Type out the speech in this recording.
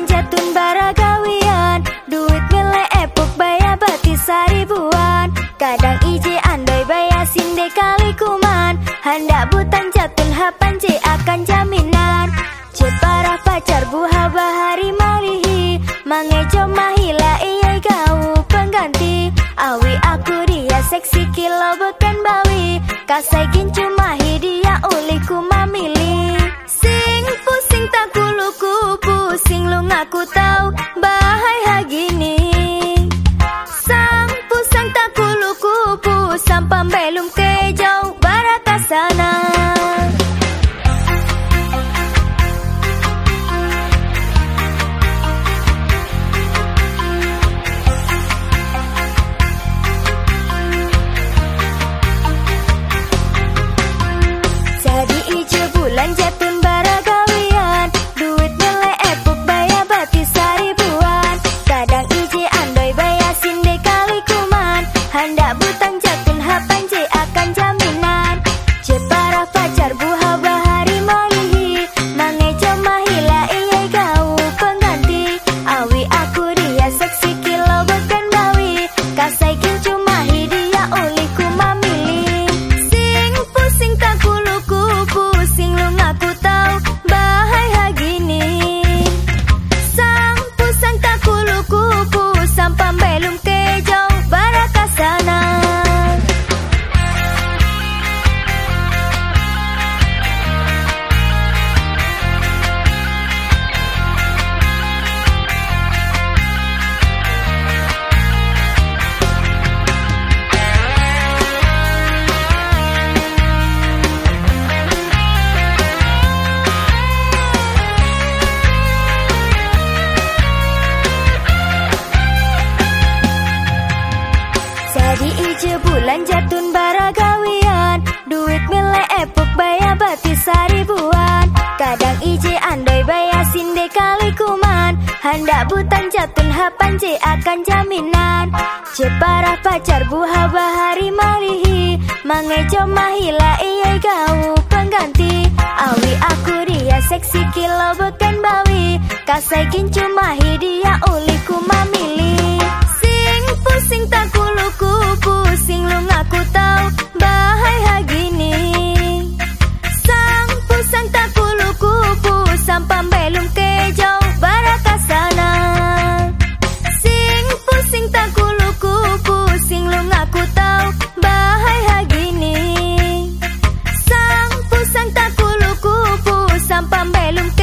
Anjatun baragawian Duit milik epok bayar batis saribuan Kadang ije andai bayar sinde kali kuman. Hendak butang jatun hapan je akan jaminan. Je para pacar buha bahari marihi. Mangejo mahila iya gau pengganti. Awi aku dia seksi kilo beken bawi. Kasai cuma 나 물방 잡고 Ije bulan jatun baragawian Duit mile epuk baya bati saribuan Kadang ije andai baya sinde kali kuman. Hendak butang jatun hapan je akan jaminan. Je parah pacar buha bahari marihi Mangejo mahila iya gau pengganti. Awi aku dia seksi kilo beken bawi. Kasaikin cuma hidia uliku mamili Sing pusing tak sampan belum